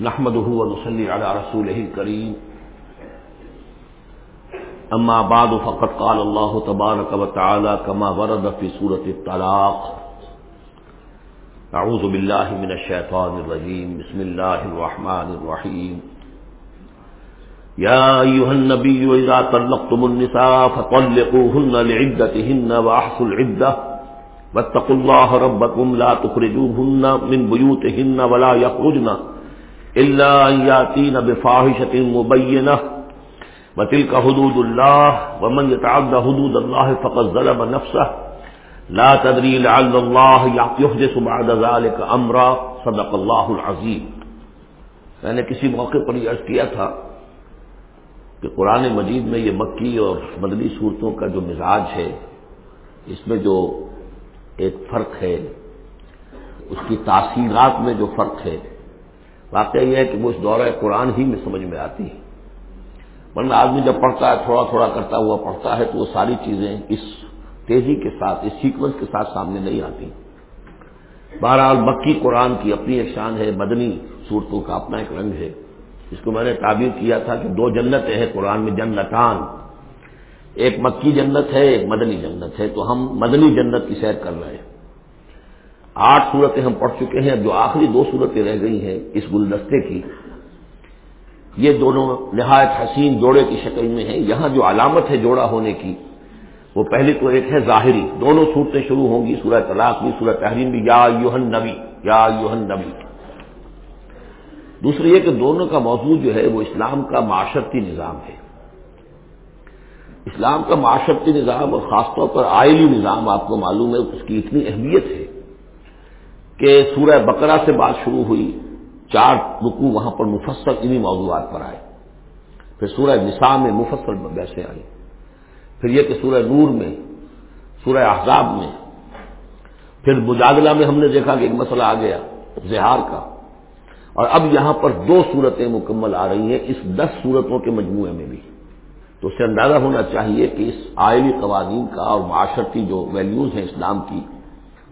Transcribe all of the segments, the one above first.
نحمده ونصلي على رسوله الكريم. أما بعد، فقد قال الله تبارك وتعالى كما ورد في سورة الطلاق. أعوذ بالله من الشيطان الرجيم. بسم الله الرحمن الرحيم. يا أيها النبي، إذا طلقتم النساء فطلقوهن لعدتهن وأحصوا العدة. واتقوا الله ربكم، لا تخرجوهن من بيوتهن ولا يخرجن إلا أن يأتين بفاحشة وتلك حدود الله، ومن يتعد حدود الله فقد ظلم نفسه. لا تدري لعل الله يحدث بعد ذلك أمرا. صدق الله العظيم. میں نے کسی موقع پر یہ عرض کیا تھا کہ قرآن مجید میں یہ مکی اور مدنی صورتوں کا جو مزاج ہے، اس میں جو ایک فرق ہے، اس کی تاثیرات میں جو فرق ہے واقعہ یہ ہے کہ وہ اس دورہ قرآن ہی میں سمجھ میں آتی ہے ورنہ آدمی جب پڑھتا ہے، تھوڑا تھوڑا کرتا ہوا پڑھتا ہے، تو وہ ساری چیزیں اس تیزی کے ساتھ، اس سیکوینس کے ساتھ سامنے نہیں آتی۔ بہرحال مکی قرآن کی اپنی ایک شان ہے، مدنی صورتوں کا اپنا ایک رنگ ہے۔ اس کو میں نے تعبیر کیا تھا کہ دو جنتیں ہیں قرآن میں، جنتان۔ ایک مکی جنت ہے، ایک مدنی جنت ہے۔ تو ہم مدنی جنت کی سیر کر رہے ہیں۔ آٹھ صورتیں ہم پڑھ چکے ہیں، جو آخری دو صورتیں رہ گئی ہیں اس گلدستے کی۔ یہ دونوں نہایت حسین جوڑے کی شکل میں ہیں۔ یہاں جو علامت ہے جوڑا ہونے کی، وہ پہلی تو ایک ہے ظاہری۔ دونوں صورتیں شروع ہوں گی، سورہ طلاق بھی، سورہ تحریم بھی۔ یا یوہن نبی یا یوہن نبی دوسری یہ کہ دونوں کا موضوع جو ہے، وہ اسلام کا معاشرتی نظام ہے۔ اسلام کا معاشرتی نظام اور خاص طور پر آئلی نظام آپ کو معلوم ہے، اس کی اتنی اہمیت ہے کہ سورہ بقرہ سے بات شروع ہوئی، چار رکو وہاں پر مفصل انہی موضوعات پر آئے۔ پھر سورہ نساء میں مفصل بحثیں آئی پھر یہ کہ سورہ نور میں، سورہ احزاب میں، پھر مجادلہ میں ہم نے دیکھا کہ ایک مسئلہ آ گیا، زہار کا۔ اور اب یہاں پر دو صورتیں مکمل آ رہی ہیں، اس دس صورتوں کے مجموعے میں بھی۔ تو اس سے اندازہ ہونا چاہیے کہ اس آئلی قوانین کا اور معاشرتی جو ویلیوز ہیں اسلام کی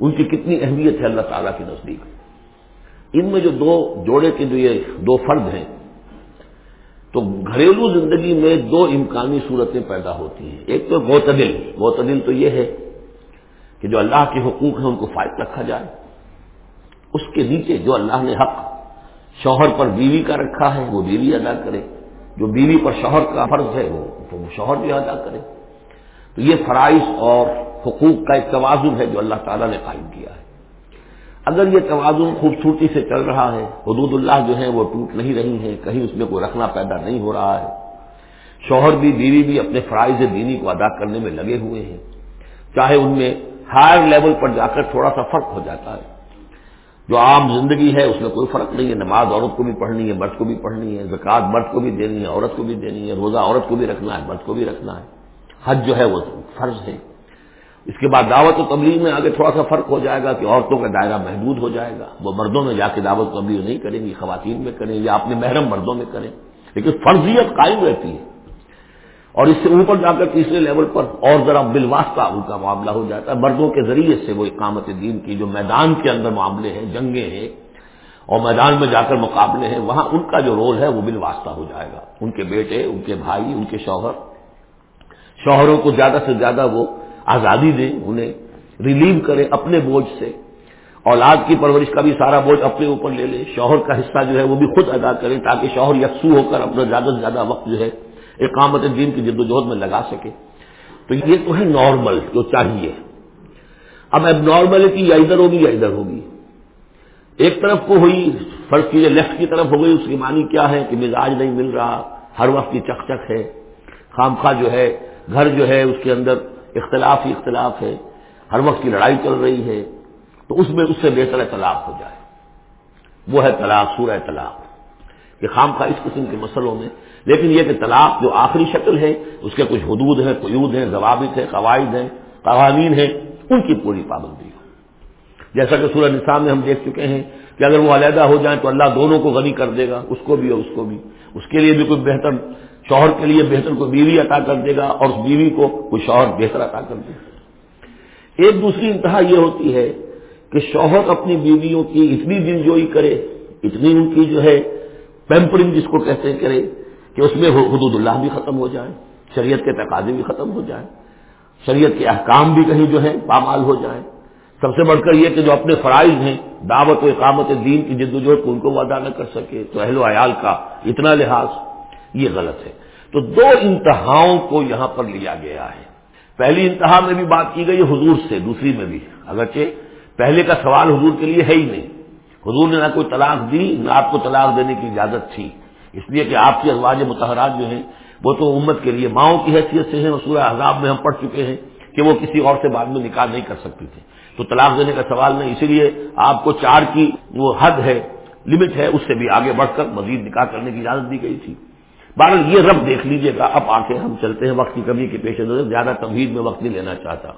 ان کی کتنی اہمیت ہے اللہ تعالیٰ کے نزدیک؟ ان میں جو دو جوڑے کے جو یہ دو فرد ہیں، تو گھریلو زندگی میں دو امکانی صورتیں پیدا ہوتی ہیں۔ ایک تو معتدل معتدل تو یہ ہے کہ جو اللہ کے حقوق ہیں ان کو فائد رکھا جائے۔ اس کے نیچے جو اللہ نے حق شوہر پر بیوی کا رکھا ہے، وہ بیوی ادا کرے۔ جو بیوی پر شوہر کا فرض ہے، وہ تو وہ شوہر بھی ادا کرے۔ تو یہ فرائض اور حقوق کا ایک توازن ہے جو اللہ تعالیٰ نے قائم کیا ہے۔ اگر یہ توازن خوبصورتی سے چل رہا ہے، حدود اللہ جو ہے وہ ٹوٹ نہیں رہی ہیں، کہیں اس میں کوئی رکھنا پیدا نہیں ہو رہا ہے۔ شوہر بھی، بیوی بھی اپنے فرائض دینی کو ادا کرنے میں لگے ہوئے ہیں۔ چاہے ان میں ہائر لیول پر جا کر تھوڑا سا فرق ہو جاتا ہے۔ جو عام زندگی ہے، اس میں کوئی فرق نہیں ہے۔ نماز عورت کو بھی پڑھنی ہے، مرد کو بھی پڑھنی ہے۔ زکوٰۃ مرد کو بھی دینی ہے، عورت کو بھی دینی ہے۔ روزہ عورت کو بھی رکھنا ہے، مرد کو بھی رکھنا ہے۔ حج جو ہے، وہ فرض ہے۔ اس کے بعد دعوت و تبلیغ میں آگے تھوڑا سا فرق ہو جائے گا کہ عورتوں کا دائرہ محدود ہو جائے گا۔ وہ مردوں میں جا کے دعوت و تبلیغ نہیں کریں گی، خواتین میں کریں یا اپنے محرم مردوں میں کریں۔ لیکن فرضیت قائم رہتی ہے۔ اور اس سے اوپر جا کر تیسرے لیول پر اور ذرا بالواسطہ ان کا معاملہ ہو جاتا ہے۔ مردوں کے ذریعے سے وہ اقامت دین کی جو میدان کے اندر معاملے ہیں، جنگیں ہیں، اور میدان میں جا کر مقابلے ہیں، وہاں ان کا جو رول ہے وہ بالواسطہ ہو جائے گا۔ ان کے بیٹے، ان کے بھائی، ان کے شوہر، شوہروں کو زیادہ سے زیادہ وہ آزادی دیں انہیں ریلیو کریں اپنے بوجھ سے۔ اولاد کی پرورش کا بھی سارا بوجھ اپنے اوپر لے لیں شوہر کا حصہ جو ہے وہ بھی خود ادا کریں تاکہ شوہر یکسو ہو کر اپنا زیادہ سے زیادہ وقت جو ہے اقامت دین کی جد و جہد میں لگا سکے۔ تو یہ تو ہے نارمل جو چاہیے۔ اب اب نارملٹی یا ادھر ہوگی یا ادھر ہوگی۔ ایک طرف کو ہوئی، فرض کیجیے لیفٹ کی طرف ہو گئی، اس کی معنی کیا ہے؟ کہ مزاج نہیں مل رہا، ہر وقت کی چک چک ہے۔ خام خواہ جو ہے، گھر جو ہے، اس کے اندر اختلاف ہی اختلاف ہے، ہر وقت کی لڑائی چل رہی ہے، تو اس میں اس سے بہتر طلاق ہو جائے۔ وہ ہے طلاق، سورہ طلاق۔ کہ خام خواہ اس قسم کے مسئلوں میں۔ لیکن یہ کہ طلاق جو آخری شکل ہے، اس کے کچھ حدود ہیں، قیود ہیں، ضوابط ہیں، قواعد ہیں، قوانین ہیں، ان کی پوری پابندی ہو۔ جیسا کہ سورہ نساء میں ہم دیکھ چکے ہیں کہ اگر وہ علیحدہ ہو جائیں تو اللہ دونوں کو غنی کر دے گا، اس کو بھی اور اس کو بھی۔ اس کے لیے بھی کوئی بہتر شوہر کے لیے بہتر کوئی بیوی عطا کر دے گا اور اس بیوی کو کوئی شوہر بہتر عطا کر دے گا۔ ایک دوسری انتہا یہ ہوتی ہے کہ شوہر اپنی بیویوں کی اتنی دلجوئی کرے، اتنی ان کی جو ہے پیمپرنگ جس کو کہتے ہیں کرے کہ اس میں حدود اللہ بھی ختم ہو جائے، شریعت کے تقاضے بھی ختم ہو جائیں شریعت کے احکام بھی کہیں جو ہے پامال ہو جائیں سب سے بڑھ کر یہ کہ جو اپنے فرائض ہیں، دعوت و اقامت دین کی جد وجہد ان کو وعدہ نہ کر سکے، تو اہل و عیال کا اتنا لحاظ یہ غلط ہے۔ تو دو انتہاؤں کو یہاں پر لیا گیا ہے۔ پہلی انتہا میں بھی بات کی گئی حضور سے، دوسری میں بھی۔ اگرچہ پہلے کا سوال حضور کے لیے ہے ہی نہیں۔ حضور نے نہ کوئی طلاق دی، نہ آپ کو طلاق دینے کی اجازت تھی۔ اس لیے کہ آپ کی ازواج متحرات جو ہیں، وہ تو امت کے لیے ماؤں کی حیثیت سے ہیں سورہ عذاب میں ہم پڑھ چکے ہیں کہ وہ کسی اور سے بعد میں نکاح نہیں کر سکتی تھے۔ تو طلاق دینے کا سوال نہیں، اسی لیے آپ کو چار کی وہ حد ہے لمٹ ہے، اس سے بھی آگے بڑھ کر مزید نکاح کرنے کی اجازت دی گئی تھی۔ بہرحال یہ رب دیکھ لیجیے گا، اب آ کے ہم چلتے ہیں وقت کی کمی کے پیش نظر، زیادہ تمہید میں وقت نہیں لینا چاہتا۔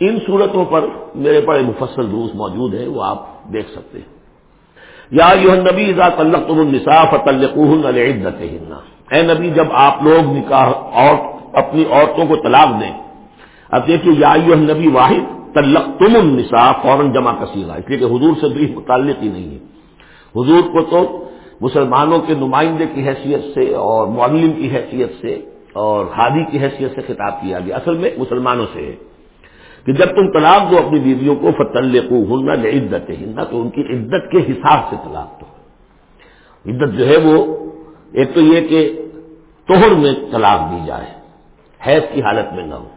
ان صورتوں پر میرے پاس مفصل دروس موجود ہیں، وہ آپ دیکھ سکتے ہیں۔ یا یو نبی تلق تم النصاف عدت اے نبی، جب آپ لوگ نکاح اور اپنی عورتوں کو طلاق دیں، اب دیکھیے، یا یو نبی واحد تلق تم النصاف فوراً جمع کسیگا اس لیے کہ حضور سے بھی متعلق ہی نہیں ہے۔ حضور کو تو مسلمانوں کے نمائندے کی حیثیت سے اور معلم کی حیثیت سے اور ہادی کی حیثیت سے خطاب کیا گیا۔ اصل میں مسلمانوں سے ہے کہ جب تم طلاق دو اپنی بیویوں کو فتل کو ہننا عدت ہننا تو ان کی عدت کے حساب سے طلاق دو۔ عدت جو ہے وہ، ایک تو یہ کہ توہر میں طلاق دی جائے، حیض کی حالت میں نہ ہو۔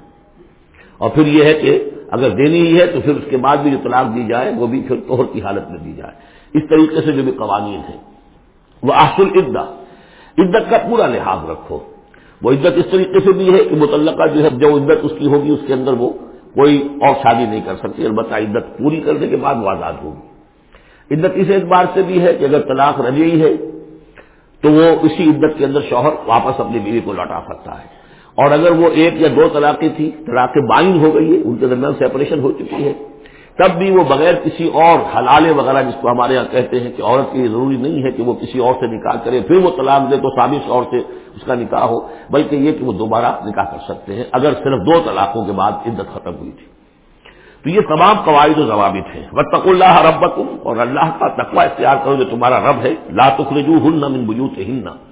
اور پھر یہ ہے کہ اگر دینی ہی ہے، تو پھر اس کے بعد بھی جو طلاق دی جائے، وہ بھی پھر توہر کی حالت میں دی جائے۔ اس طریقے سے جو بھی قوانین ہیں۔ وہ آسل عدا عدت کا پورا لحاظ رکھو۔ وہ عدت اس طریقے سے بھی ہے کہ متعلقہ جو ہے جو عدت اس کی ہوگی اس کے اندر وہ کوئی اور شادی نہیں کر سکتی۔ البتہ عدت پوری کرنے کے بعد وہ آزاد ہوگی۔ عدت اس اعتبار سے بھی ہے کہ اگر طلاق رجی ہے تو وہ اسی عدت کے اندر شوہر واپس اپنی بیوی کو لوٹا سکتا ہے۔ اور اگر وہ ایک یا دو طلاقیں تھی طلاق بائن ہو گئی ہے ان کے درمیان سیپریشن ہو چکی ہے۔ تب بھی وہ بغیر کسی اور حلالے وغیرہ جس کو ہمارے یہاں کہتے ہیں کہ عورت کی ضروری نہیں ہے کہ وہ کسی اور سے نکاح کرے، پھر وہ طلاق دے تو سابق اور سے اس کا نکاح ہو، بلکہ یہ کہ وہ دوبارہ نکاح کر سکتے ہیں اگر صرف دو طلاقوں کے بعد عدت ختم ہوئی تھی۔ تو یہ تمام قواعد و ضوابط ہیں۔ بتق اللہ رب اور اللہ کا تقوی اختیار کرو جو تمہارا رب ہے۔ لا تخرجو ہن من بجوت ہن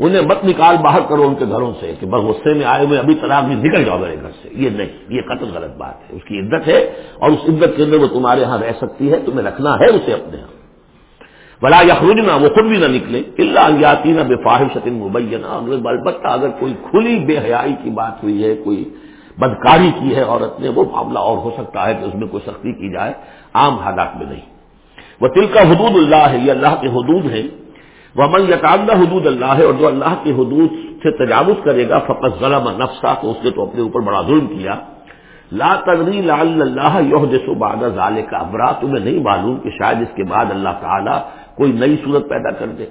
انہیں مت نکال باہر کرو ان کے گھروں سے کہ بس غصے میں آئے ہوئے ابھی طلاق بھی نکل جاؤ میرے گھر سے۔ یہ نہیں، یہ قتل غلط بات ہے۔ اس کی عدت ہے اور اس عدت کے اندر وہ تمہارے ہاں رہ سکتی ہے، تمہیں رکھنا ہے اسے اپنے یہاں بلا یخرجنا وہ خود بھی نہ نکلے۔ اللہ یاتی نہ بے فاہم مبینہ البتہ اگر کوئی کھلی بے حیائی کی بات ہوئی ہے، کوئی بدکاری کی ہے عورت نے، وہ معاملہ اور ہو سکتا ہے کہ اس میں کوئی سختی کی جائے۔ عام حالات میں نہیں۔ وہ تل کا حدود اللہ ہے یہ اللہ کے حدود ہیں۔ وہ من حدود اللہ ہے اور جو اللہ کی حدود سے تجاوز کرے گا فقط ظلم نفسا تو اس نے تو اپنے اوپر بڑا ظلم کیا۔ لا تدری لال اللہ یوہ جسو بادہ ظال کا تمہیں نہیں معلوم کہ شاید اس کے بعد اللہ تعالیٰ کوئی نئی صورت پیدا کر دے۔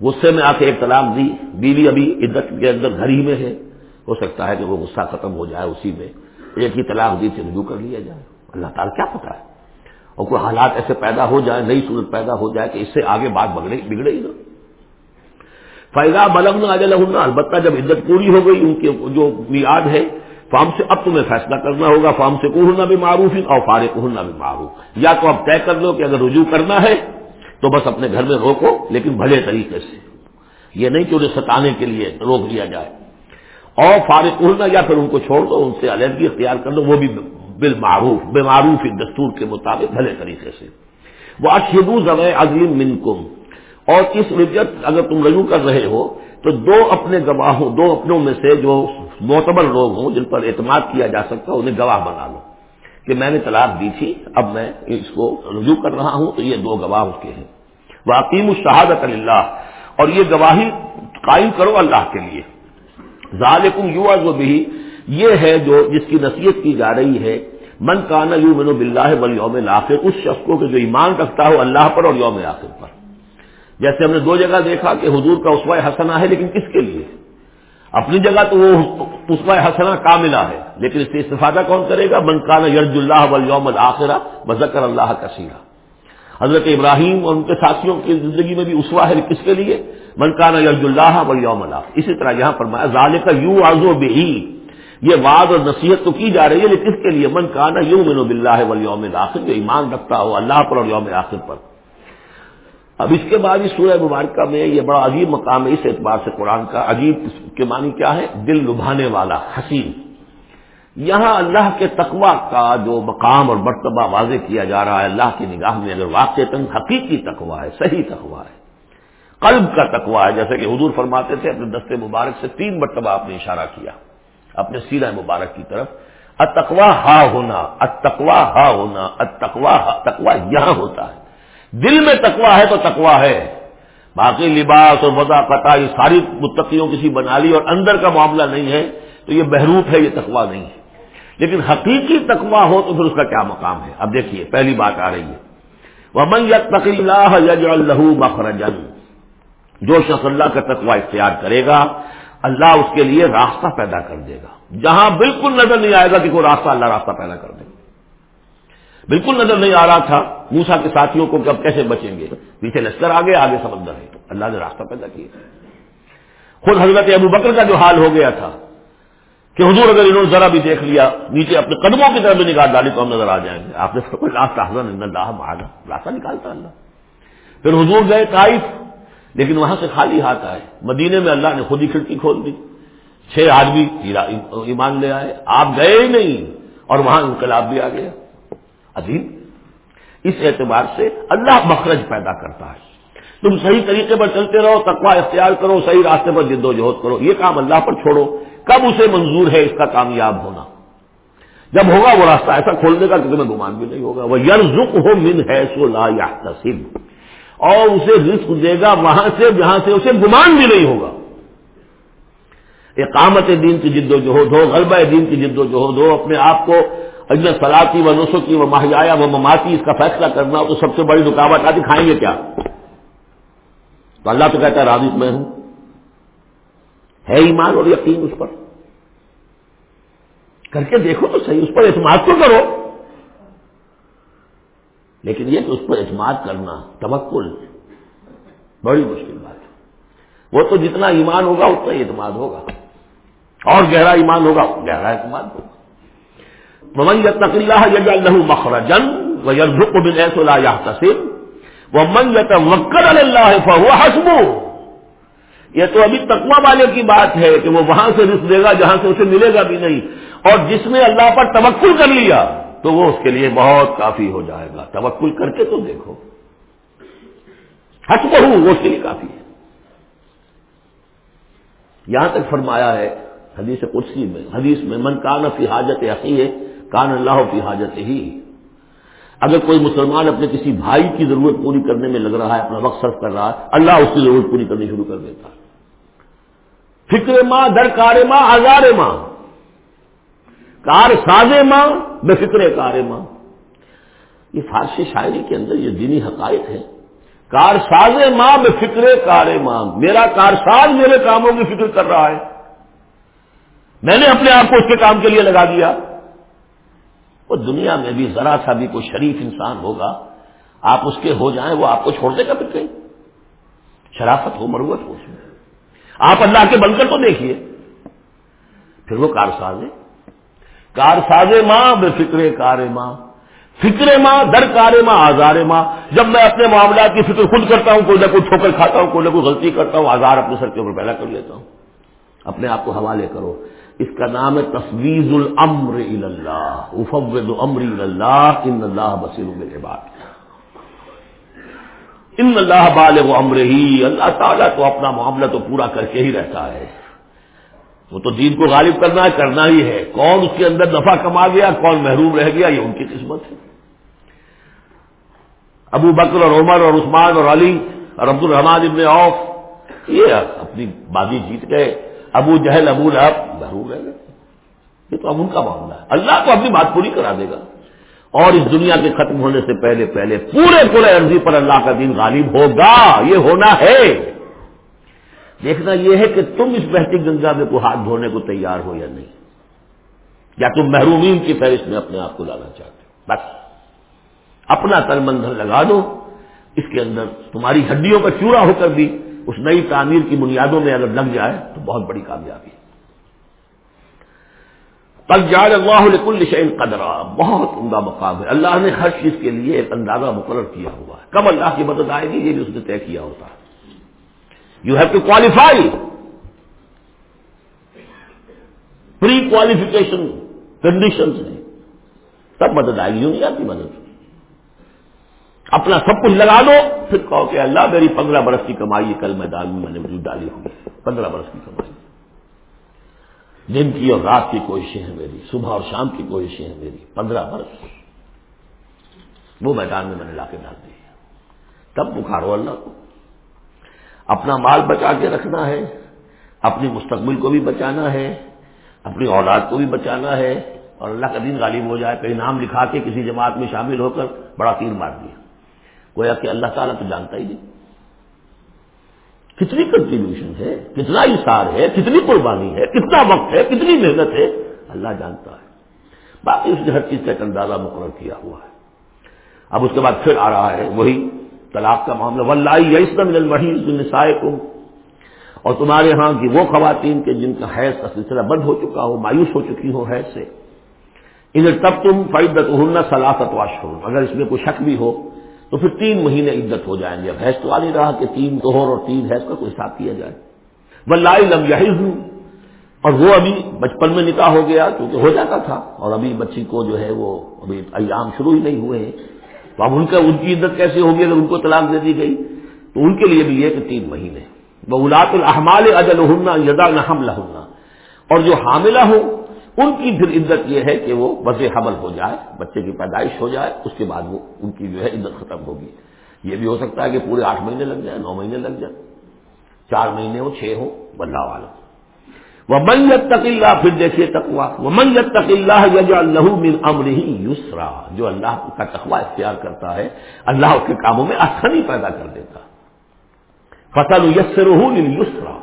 غصے میں آ کے ایک طلاق دی، بیوی ابھی عدت کے اندر گھر ہی میں ہے۔ ہو سکتا ہے کہ وہ غصہ ختم ہو جائے اسی میں، ایک ہی طلاق دی سے رجوع کر لیا جائے۔ اللہ تعالیٰ کیا پتا ہے؟ اور کوئی حالات ایسے پیدا ہو جائے نئی صورت پیدا ہو جائے کہ اس سے آگے بات بگڑے بگڑے ہی نا فائدہ بلغ نہ آجل البتہ جب عزت پوری ہو گئی، ان کی جو میاد ہے فارم سے اب تمہیں فیصلہ کرنا ہوگا فارم سے کوہنا بھی معروف ہی اور فارغ ہونا بھی معروف یا تو اب طے کر لو کہ اگر رجوع کرنا ہے، تو بس اپنے گھر میں روکو، لیکن بھلے طریقے سے۔ یہ نہیں کہ انہیں ستانے کے لیے روک دیا جائے۔ اور فارغ ہونا یا پھر ان کو چھوڑ دو، ان سے علیحدگی اختیار کر دو وہ بھی بالمعروف بے معروف دستور کے مطابق بھلے طریقے سے۔ وہ اشدو زمے عظیم منکم اور اس رجت اگر تم رجوع کر رہے ہو، تو دو اپنے گواہوں، دو اپنوں میں سے جو معتبر لوگ ہوں، جن پر اعتماد کیا جا سکتا انہیں گواہ بنا لو۔ کہ میں نے طلاق دی تھی، اب میں اس کو رجوع کر رہا ہوں، تو یہ دو گواہ اس کے ہیں۔ وہ عقیم الشہادت اللہ اور یہ گواہی قائم کرو اللہ کے لیے۔ ظالکم یو از بھی یہ ہے جو جس کی نصیحت کی جا رہی ہے، من کانا یو منو بلّہ بل یوم آخر اس شخص کو کہ جو ایمان رکھتا ہو اللہ پر اور یوم آخر پر۔ جیسے ہم نے دو جگہ دیکھا کہ حضور کا اسوائے حسنا ہے لیکن کس کے لیے؟ اپنی جگہ تو وہ اسوائے حسنا کاملہ ہے، لیکن اس سے استفادہ کون کرے گا؟ من کانا یرج اللہ بل یوم الآخرہ بذکر اللہ کا سیرا حضرت ابراہیم اور ان کے ساتھیوں کی زندگی میں بھی اسوا ہے کس کے لیے؟ منکانہ یرج اللہ و یوم اللہ اسی طرح یہاں پر ظال کا یو آزو بے یہ واد اور نصیحت تو کی جا رہی ہے، لیکن کس کے لیے من کانا یوں منو بلّہ و یوم آخر جو ایمان رکھتا ہو اللہ پر اور یوم آخر پر۔ اب اس کے بعد اس سورہ مبارکہ میں یہ بڑا عجیب مقام ہے، اس اعتبار سے قرآن کا عجیب کے معنی کیا ہے؟ دل لبھانے والا، حسین۔ یہاں اللہ کے تقوا کا جو مقام اور مرتبہ واضح کیا جا رہا ہے، اللہ کی نگاہ میں اگر واقع حقیقی تقوا ہے، صحیح تقوا ہے، قلب کا تقوا ہے، جیسے کہ حضور فرماتے تھے، اپنے دستے مبارک سے تین مرتبہ آپ نے اشارہ کیا۔ اپنے سیرہ مبارک کی طرف اتقوا ہا ہونا اتقوا ہا ہونا اتقوا تقوا یہاں ہوتا ہے۔ دل میں تقوا ہے تو تقوا ہے۔ باقی لباس اور وضا قطع، یہ ساری متقیوں کسی بنا لی اور اندر کا معاملہ نہیں ہے، تو یہ بحروف ہے، یہ تقوا نہیں ہے۔ لیکن حقیقی تقوا ہو تو پھر اس کا کیا مقام ہے؟ اب دیکھیے، پہلی بات آ رہی ہے۔ وہ من اللہ یج اللہ مخرجن جو شخص اللہ کا تقوا اختیار کرے گا اللہ اس کے لیے راستہ پیدا کر دے گا۔ جہاں بالکل نظر نہیں آئے گا کہ کوئی راستہ اللہ راستہ پیدا کر دے۔ گا بالکل نظر نہیں آ رہا تھا موسا کے ساتھیوں کو کہ اب کیسے بچیں گے؟ پیچھے لشکر آگے آگے سمندر ہے۔ اللہ نے راستہ پیدا کیا۔ خود حضرت ابو بکر کا جو حال ہو گیا تھا کہ حضور اگر انہوں نے ذرا بھی دیکھ لیا، نیچے اپنے قدموں کی طرف بھی نکال ڈالی تو ہم نظر آ جائیں گے۔ آپ نے راستہ حضرت اللہ مارا راستہ نکالتا اللہ۔ پھر حضور گئے، طائف۔ لیکن وہاں سے خالی ہاتھ آئے۔ مدینے میں اللہ نے خود ہی کھڑکی کھول دی۔ چھ آدمی ایمان لے آئے۔ آپ گئے ہی نہیں اور وہاں انقلاب بھی آ گیا۔ عظیم، اس اعتبار سے اللہ مخرج پیدا کرتا ہے۔ تم صحیح طریقے پر چلتے رہو تقوا اختیار کرو، صحیح راستے پر جد و جہد کرو۔ یہ کام اللہ پر چھوڑو۔ کب اسے منظور ہے اس کا کامیاب ہونا؟ جب ہوگا وہ راستہ ایسا کھولنے کا کہ تمہیں گمان بھی نہیں ہوگا۔ وہ یر ہو من ہے سو لا یا اور اسے رزق دے گا، وہاں سے، جہاں سے اسے گمان بھی نہیں ہوگا۔ اقامت دین کی جد و جہد ہو، غلبہ دین کی جد و جہد ہو، اپنے آپ کو اجن سلاطی و نسو کی وہ ماہیا و مماتی اس کا فیصلہ کرنا ہو تو سب سے بڑی رکاوٹ آتی کھائیں گے کیا؟ تو اللہ تو کہتا ہے، راضی میں ہوں۔ ہے ایمان اور یقین اس پر۔ کر کے دیکھو تو صحیح، اس پر اعتماد تو کرو۔ لیکن یہ کہ اس پر اعتماد کرنا، توکل، بڑی مشکل بات ہے۔ وہ تو جتنا ایمان ہوگا، اتنا ہی اعتماد ہوگا۔ اور گہرا ایمان ہوگا، گہرا اعتماد ہوگا۔ ممن یتق اللہ یج اللہ مخرجن و یرزق بن ایس اللہ تصم وہ من یت اللہ فہو حسبو یہ تو ابھی تقوا والے کی بات ہے کہ وہ وہاں سے رسک دے گا، جہاں سے اسے ملے گا بھی نہیں۔ اور جس نے اللہ پر توکل کر لیا تو وہ اس کے لیے بہت کافی ہو جائے گا۔ توکل کر کے تو دیکھو۔ ہٹ بہو وہ اس کے لیے کافی ہے۔ یہاں تک فرمایا ہے حدیث قدسی میں، حدیث میں، من کان فی حاجت حقی ہے، کان اللہ فی حاجت ہی۔ اگر کوئی مسلمان اپنے کسی بھائی کی ضرورت پوری کرنے میں لگ رہا ہے، اپنا وقت صرف کر رہا ہے، اللہ اس کی ضرورت پوری کرنی شروع کر دیتا ہے۔ فکر ماں در کار ماں ہزار ماں۔ کار ساز ماں، بے فکر کار ماں۔ یہ فارسی شاعری کے اندر یہ دینی حقائق ہے کار ساز ماں، بے فکر کار ماں۔ میرا کار ساز میرے کاموں کی فکر کر رہا ہے۔ میں نے اپنے آپ کو اس کے کام کے لیے لگا دیا۔ وہ دنیا میں بھی ذرا سا بھی کوئی شریف انسان ہوگا۔ آپ اس کے ہو جائیں، وہ آپ کو چھوڑ دے گا پھر کہیں۔ شرافت ہو، مروت ہو۔ اس میں آپ اللہ کے بن کر تو دیکھیے۔ پھر وہ کار ساز ہے۔ کار ساز ماں، بے فکر کار ماں۔ فکر ماں، در کار ماں آزار ماں۔ جب میں اپنے معاملات کی فکر خود کرتا ہوں، کوئی نہ کوئی ٹھوکر کھاتا ہوں، کوئی نہ کوئی غلطی کرتا ہوں، آزار اپنے سر کے اوپر پیدا کر لیتا ہوں۔ اپنے آپ کو حوالے کرو۔ اس کا نام ہے تفویض الامر اللہ افوض امر اللہ ان اللہ بصیر میرے بات ان اللہ بالغ امر ہی اللہ تعالیٰ تو اپنا معاملہ تو پورا کر کے ہی رہتا ہے۔ وہ تو دین کو غالب کرنا ہے، کرنا ہی ہے۔ کون اس کے اندر نفع کما گیا، کون محروم رہ گیا، یہ ان کی قسمت ہے۔ ابو بکر اور عمر اور عثمان اور علی اور عبد الرحمان ابن عوف، یہ اپنی بازی جیت گئے۔ ابو جہل، ابو لہب محروم رہ گئے۔ یہ تو اب ان کا معاملہ ہے۔ اللہ کو اپنی بات پوری کرا دے گا۔ اور اس دنیا کے ختم ہونے سے پہلے پہلے پورے پورے عرضی پر اللہ کا دین غالب ہوگا۔ یہ ہونا ہے۔ دیکھنا یہ ہے کہ تم اس بہتی گنگا میں کو ہاتھ دھونے کو تیار ہو یا نہیں؟ یا تم محرومین کی فہرست میں اپنے آپ کو لانا چاہتے ہو؟ بس. اپنا تل مندر لگا دو. اس کے اندر تمہاری ہڈیوں کا چورا ہو کر بھی اس نئی تعمیر کی بنیادوں میں اگر لگ جائے تو بہت بڑی کامیابی پل جال اللہ کل شعین قدرا. بہت عمدہ مقام ہے. اللہ نے ہر چیز کے لیے ایک اندازہ مقرر کیا ہوا ہے. کب اللہ کی مدد آئے گی یہ بھی اس نے طے کیا ہوتا ہے. You have to qualify pre qualification condition تب مدد آئے گی، یوں نہیں آتی مدد۔ اپنا سب کچھ لگا دو، پھر کہو کہ اللہ میری پندرہ برس کی کمائی کل میں ڈالوں میں نے وجود ڈالی ہوئی پندرہ برس کی کمائی۔ دن کی اور رات کی کوششیں ہیں میری، صبح اور شام کی کوششیں ہیں میری، پندرہ برس۔ وہ میدان میں میں نے لا کے ڈال دی۔ تب بخارو اللہ کو۔ اپنا مال بچا کے رکھنا ہے، اپنی مستقبل کو بھی بچانا ہے، اپنی اولاد کو بھی بچانا ہے، اور اللہ کا دین غالب ہو جائے کہیں نام لکھا کے کسی جماعت میں شامل ہو کر بڑا تیر مار دیا۔ گویا کہ اللہ تعالیٰ تو جانتا ہی نہیں۔ کتنی کنٹریبیوشن ہے، کتنا اشار ہے، کتنی قربانی ہے، کتنا وقت ہے، کتنی محنت ہے، اللہ جانتا ہے۔ باقی اس نے ہر چیز کا ایک اندازہ مقرر کیا ہوا ہے۔ اب اس کے بعد پھر آ رہا ہے، وہی طلاق کا معاملہ ول سائے کو اور تمہارے ہاں کی وہ خواتین کے جن کا حیض کا سلسلہ بند ہو چکا ہو، مایوس ہو چکی ہو حیض سے ادھر تب تم فائدت ہننا سلاست واش ہو اگر اس میں کوئی شک بھی ہو، تو پھر تین مہینے عدت ہو جائیں گے۔ اب حیض تو آ نہیں رہا کہ تین توہر اور تین حیض کا کوئی حساب کیا جائے۔ بلائی لم ہوں اور وہ ابھی بچپن میں نکاح ہو گیا، کیونکہ ہو جاتا تھا۔ اور ابھی بچی کو جو ہے وہ ابھی ایام شروع ہی نہیں ہوئے ہیں۔ تو اب ان کا ان کی عدت کیسے ہوگی اگر ان کو طلاق دے دی گئی؟ تو ان کے لیے بھی یہ کہ تین مہینے۔ وہ الحمال اجل ہننا یدا نحم لہنا اور جو حاملہ ہو، ان کی پھر عدت یہ ہے کہ وہ بس حمل ہو جائے، بچے کی پیدائش ہو جائے، اس کے بعد وہ ان کی جو ہے عدت ختم ہوگی۔ یہ بھی ہو سکتا ہے کہ پورے آٹھ مہینے لگ جائیں نو مہینے لگ جائیں چار مہینے ہو، چھ ہو بندہ والا وہ من تک اللہ پھر دیکھیے تقوا وہ من تک اللہ اللہ من امر ہی یسرا جو اللہ کا تقوا اختیار کرتا ہے، اللہ اس کے کاموں میں آسانی پیدا کر دیتا۔ فصل یسر یسرا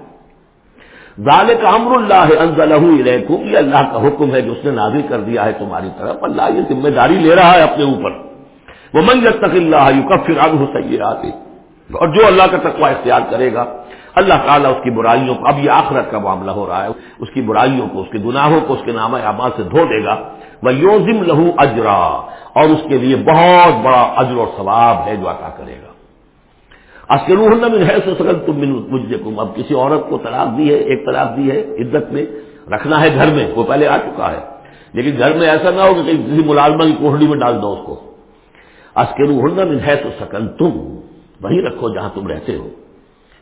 ذالک امر اللہ انزلہ الیکم یہ اللہ کا حکم ہے جو اس نے نازل کر دیا ہے تمہاری طرف۔ اللہ یہ ذمہ داری لے رہا ہے اپنے اوپر۔ وہ من یتق اللہ یکفر عنہ سیئات اور جو اللہ کا تقوی اختیار کرے گا اللہ تعالیٰ اس کی برائیوں کو اب یہ آخرت کا معاملہ ہو رہا ہے۔ اس کی برائیوں کو، اس کے گناہوں کو، اس کے نام اعمال سے دھو دے گا۔ وہ یوزم لہو اجرا اور اس کے لیے بہت بڑا اجر اور ثواب ہے جو عطا کرے گا۔ من ہے سکل تم مجھے کم اب کسی عورت کو طلاق دی ہے، ایک طلاق دی ہے عزت میں، رکھنا ہے گھر میں، وہ پہلے آ چکا ہے۔ لیکن گھر میں ایسا نہ ہو کہ کسی ملازمہ کی کوہڑی میں ڈال دو اس کو۔ اسکرو من ہے تو سکن تم وہی رکھو جہاں تم رہتے ہو۔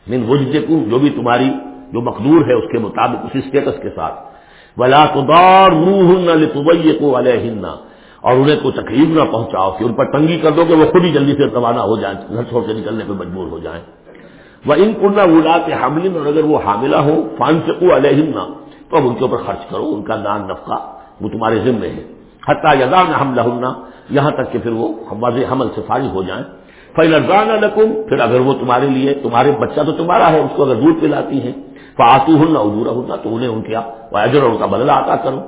من وجد جو بھی تمہاری، جو مقدور ہے اس کے مطابق، اسی اسٹیٹس کے ساتھ۔ ولا تو دار منہ کو علیہ اور انہیں کوئی تکلیف نہ پہنچاؤ کہ ان پر تنگی کر دو کہ وہ خود ہی جلدی سے روانہ ہو جائیں، گھر چھوڑ کے نکلنے پہ مجبور ہو جائیں۔ وہ ان کنڈا الا کے حامل اور اگر وہ حاملہ ہو فان سے علیہ تو اب ان کے اوپر خرچ کرو، ان کا دان نفقہ، وہ تمہارے ذمے ہے۔ حتیٰ یزان حملہ یہاں تک کہ پھر وہ واضح حمل سے فارغ ہو جائیں۔ پھر ارزان پھر اگر وہ تمہارے لیے، تمہارے بچہ تو تمہارا ہے، اس کو اگر دودھ پلاتی ہیں تو آتی ہوں نہ ادورا ہونا تو انہیں ان کے اجر ان کا بدلہ آتا کرو۔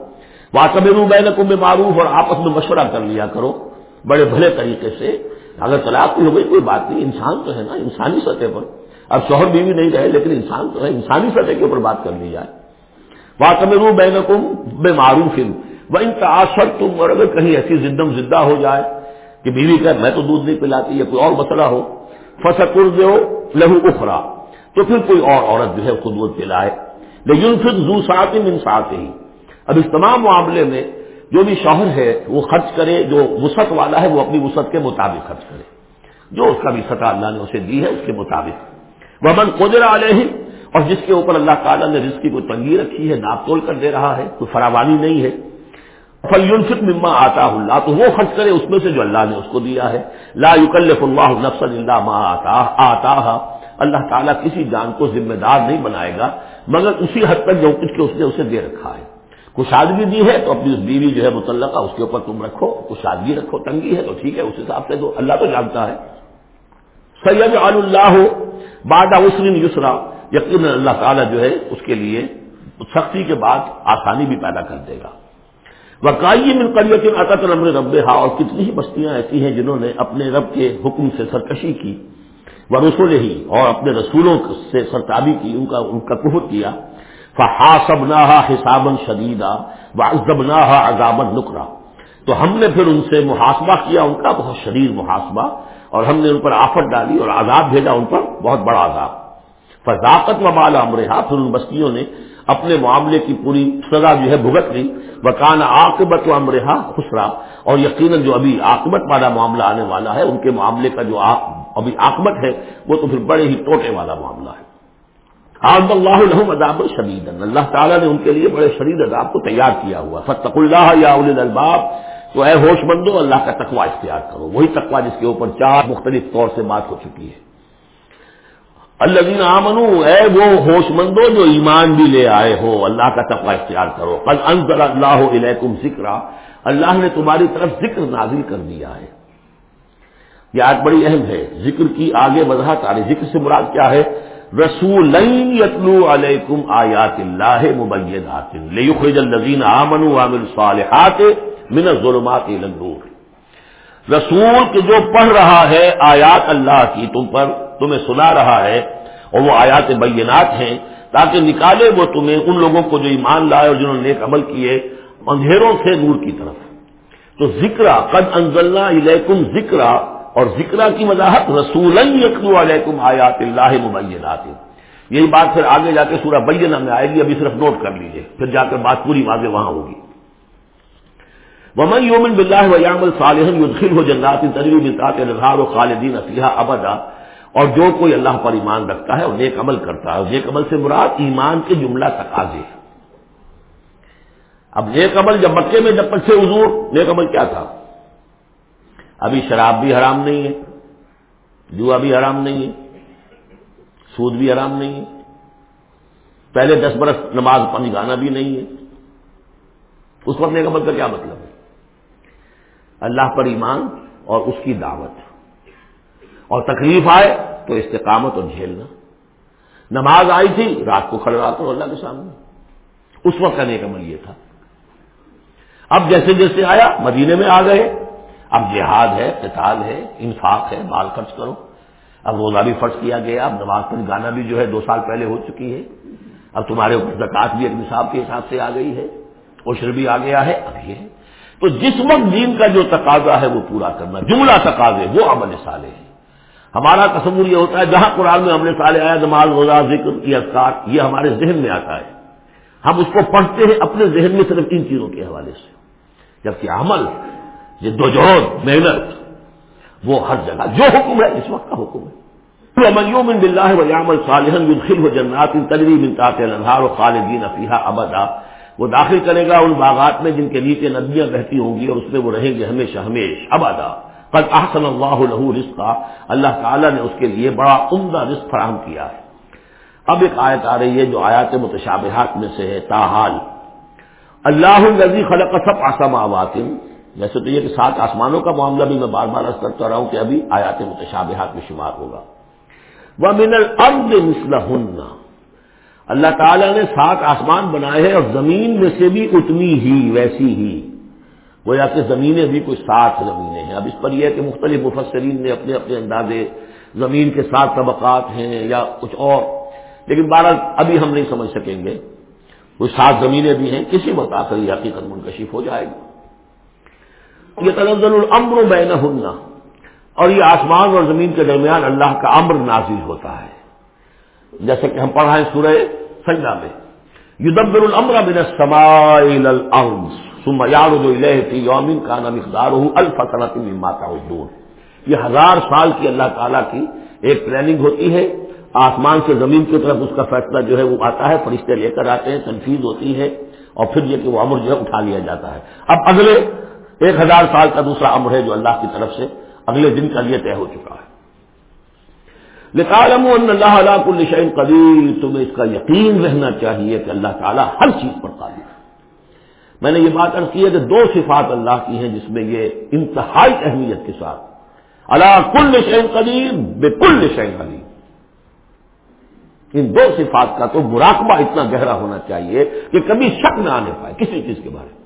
واقب بین کو میں معروف اور آپس میں مشورہ کر لیا کرو۔ بڑے بھلے طریقے سے، اگر طلاق کی ہو گئی، کوئی بات نہیں، انسان تو ہے نا، انسانی سطح پر۔ اب شوہر بیوی نہیں رہے، لیکن انسان تو ہے، انسانی سطح کے اوپر بات کر لی جائے۔ واقب رو بین کو بے معروف ان کا تم اور اگر کہیں ایسی زدم زدہ ہو جائے کہ بیوی کہ میں تو دودھ نہیں پلاتی یا کوئی اور مسئلہ ہو. فسکر دو لہو اخرا تو پھر کوئی اور عورت جو ہے اس کو دودھ پلائے۔ لیکن پھر زو سات ان ساتھ ہی اب اس تمام معاملے میں جو بھی شوہر ہے، وہ خرچ کرے، جو وسعت والا ہے، وہ اپنی وسعت کے مطابق خرچ کرے۔ جو اس کا بھی سطح اللہ نے اسے دی ہے، اس کے مطابق۔ وہ من قدر علیہ اور جس کے اوپر اللہ تعالیٰ نے رزق کی کوئی تنگی رکھی ہے، ناپ تول کر دے رہا ہے، کوئی فراوانی نہیں ہے۔ فلیونفت مما آتا اللہ تو وہ خرچ کرے اس میں سے جو اللہ نے اس کو دیا ہے۔ لا یکلف اللہ نفس اللہ ما آتا آتا اللہ تعالیٰ کسی جان کو ذمہ دار نہیں بنائے گا، مگر اسی حد تک جو کچھ اس نے اسے دے رکھا ہے۔ کشادگی دی ہے تو اپنی اس بیوی جو ہے متعلقہ اس کے اوپر تم رکھو کشادگی رکھو، تنگی ہے تو ٹھیک ہے، اس حساب سے دو اللہ تو جانتا ہے۔ سید اللہ ہو بادہ اسرین یسرا یقین اللہ تعالیٰ جو ہے اس کے لیے سختی کے بعد آسانی بھی پیدا کر دے گا۔ وقائی من قریت عطت رمر رب ہا اور کتنی ہی بستیاں ایسی ہیں جنہوں نے اپنے رب کے حکم سے سرکشی کی وہ رسول ہی، اور اپنے رسولوں سے سرتابی کی، ان کا ان کا کفر کیا۔ فحاسب نہ حسابن شدیدہ و نہ عذابن نکرا۔ تو ہم نے پھر ان سے محاسبہ کیا، ان کا بہت شدید محاسبہ، اور ہم نے ان پر آفت ڈالی اور عذاب بھیجا ان پر بہت بڑا عذاب۔ فضاقت و بالا امرحا پھر ان بستیوں نے اپنے معاملے کی پوری سزا جو ہے بھگت لی وکان عاقبت و امرحا خسرا۔ اور یقیناً جو ابھی عاقبت والا معاملہ آنے والا ہے، ان کے معاملے کا جو ابھی عاقبت ہے، وہ تو پھر بڑے ہی ٹوٹے والا معاملہ ہے۔ آب اللہ الحم اداب شدید اللہ تعالیٰ نے ان کے لیے بڑے شدید اداب کو تیار کیا ہوا۔ فتق اللہ یا الباب تو اے ہوش مندو، اللہ کا تقوا اختیار کرو۔ وہی تقوا جس کے اوپر چار مختلف طور سے بات ہو چکی ہے۔ اللہ دین آمن اے وہ ہوش مندو جو ایمان بھی لے آئے ہو، اللہ کا تقوا اختیار کرو۔ قد انزل اللہ علیکم ذکر اللہ نے تمہاری طرف ذکر نازل کر دیا ہے۔ یہ آج بڑی اہم ہے۔ ذکر کی آگے وضاحت آ رہی ذکر سے مراد کیا ہے؟ رسول یتلو علیکم آیات اللہ مبینات۔ لیخرج الذین آمنوا وعملوا الصالحات من الظلمات الى النور۔ رسول کے جو پڑھ رہا ہے آیات اللہ کی تم پر، تمہیں سنا رہا ہے، اور وہ آیات بینات ہیں، تاکہ نکالے وہ تمہیں ان لوگوں کو جو ایمان لائے اور جنہوں نے نیک عمل کیے اندھیروں سے نور کی طرف۔ تو ذکر قد انزلنا الیکم ذکر اور ذکر کی وضاحت رسول یقلو علیکم آیات اللہ مبینات۔ یہی بات پھر آگے جا کے سورہ بینہ میں آئے گی، ابھی صرف نوٹ کر لیجیے، پھر جا کر بات پوری واضح وہاں ہوگی۔ ومن یومن بلّہ ویام الصالح یدخل ہو جنات تجریب بلطاط نظار و خالدین فیحہ ابدا اور جو کوئی اللہ پر ایمان رکھتا ہے اور نیک عمل کرتا ہے اور نیک عمل سے مراد ایمان کے جملہ تقاضے اب نیک عمل جب مکے میں جب پچھے حضور، نیک عمل کیا تھا؟ ابھی شراب بھی حرام نہیں ہے، جوا بھی حرام نہیں ہے، سود بھی حرام نہیں ہے، پہلے دس برس نماز پانی گانا بھی نہیں ہے۔ اس وقت نیک عمل کا کیا مطلب ہے؟ اللہ پر ایمان اور اس کی دعوت۔ اور تکلیف آئے تو استقامت اور جھیلنا۔ نماز آئی تھی، رات کو کھڑا رہا اللہ کے سامنے۔ اس وقت کا نیک عمل یہ تھا۔ اب جیسے جیسے آیا، مدینے میں آ گئے۔ اب جہاد ہے، قتال ہے، انفاق ہے، مال خرچ کرو۔ اب روزہ بھی فرض کیا گیا، اب نماز پر گانا بھی جو ہے دو سال پہلے ہو چکی ہے۔ اب تمہارے اوپر زکات بھی ایک نصاب کے حساب سے آ گئی ہے۔ عشر بھی آ گیا ہے، اب یہ ہے۔ تو جس وقت دین کا جو تقاضا ہے وہ پورا کرنا، جملہ تقاضے، وہ عمل سالے ہیں ہمارا تصور یہ ہوتا ہے، جہاں قرآن میں عمل سالے آیا، نماز، روزہ، ذکر کی اذکار، یہ ہمارے ذہن میں آتا ہے۔ ہم اس کو پڑھتے ہیں اپنے ذہن میں صرف ان چیزوں کے حوالے سے۔ جبکہ عمل، یہ دو جہد محنت، وہ ہر جگہ، جو حکم ہے، اس وقت کا حکم ہے۔ من بلّہ ویامل صالحن و جنات تجری منتاط النہار و خالدین افیہ ابدا۔ وہ داخل کرے گا ان باغات میں جن کے نیچے ندیاں بہتی ہوں گی اور اس میں وہ رہیں گے ہمیشہ ہمیش ابادا قد احسن اللہ له رزقا۔ اللہ تعالیٰ نے اس کے لیے بڑا عمدہ رزق فراہم کیا ہے۔ اب ایک آیت آ رہی ہے جو آیات متشابہات میں سے ہے، تاحال۔ اللہ الزی خلق سب آسام آواتن ویسے تو یہ کہ سات آسمانوں کا معاملہ بھی میں بار بار عرض کرتا رہا ہوں کہ ابھی آیات متشابہات میں شمار ہوگا۔ وہ من الارض مثلہن اللہ تعالیٰ نے سات آسمان بنائے ہیں اور زمین میں سے بھی اتنی ہی، ویسی ہی۔ وہ یا کہ زمینیں بھی کوئی سات زمینیں ہیں۔ اب اس پر یہ ہے کہ مختلف مفسرین نے اپنے اپنے اندازے زمین کے سات طبقات ہیں یا کچھ اور۔ لیکن بارہ ابھی ہم نہیں سمجھ سکیں گے۔ کوئی سات زمینیں بھی ہیں، کسی وقت آ کر یہ حقیقت منکشف ہو جائے گا یہ تنزل العمر بین اور یہ آسمان اور زمین کے درمیان اللہ کا امر نازل ہوتا ہے۔ جیسے کہ ہم پڑھ رہے ہیں سورہ سجدہ میں۔ یدبر الامر من السماء الى الارض ثم يعرض اليه في يوم كان مقداره الف سنه مما تعدون۔ یہ ہزار سال کی اللہ تعالیٰ کی ایک پلاننگ ہوتی ہے۔ آسمان سے زمین کی طرف اس کا فیصلہ جو ہے وہ آتا ہے، فرشتے لے کر آتے ہیں تنفیز ہوتی ہے اور پھر یہ کہ وہ امر جو ہے اٹھا لیا جاتا ہے۔ اب اگلے ایک ہزار سال کا دوسرا امر ہے جو اللہ کی طرف سے اگلے دن کا لیے طے ہو چکا ہے۔ لکالم اللہ علیہ کل شعین قدیر تمہیں اس کا یقین رہنا چاہیے کہ اللہ تعالیٰ ہر چیز پر قادر ہے۔ میں نے یہ بات ارض کی ہے کہ دو صفات اللہ کی ہیں جس میں یہ انتہائی اہمیت کے ساتھ۔ اللہ کل شعین قدیر بے کل شعین قدیر ان دو صفات کا تو مراقبہ اتنا گہرا ہونا چاہیے کہ کبھی شک نہ آنے پائے کسی چیز کے بارے میں۔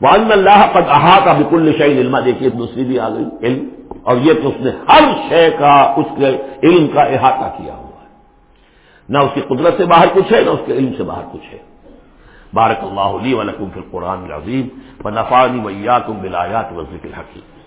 وان اللہ قد احاطہ بکل شعین علما دیکھیے دوسری بھی آ گئی، علم۔ اور یہ کہ اس نے ہر شے کا اس کے علم کا احاطہ کیا ہوا ہے۔ نہ اس کی قدرت سے باہر کچھ ہے، نہ اس کے علم سے باہر کچھ ہے۔ بارک اللہ علی ولکم فی القرآن العظیم و نفانی ویا تم بلایات ذکر الحقیم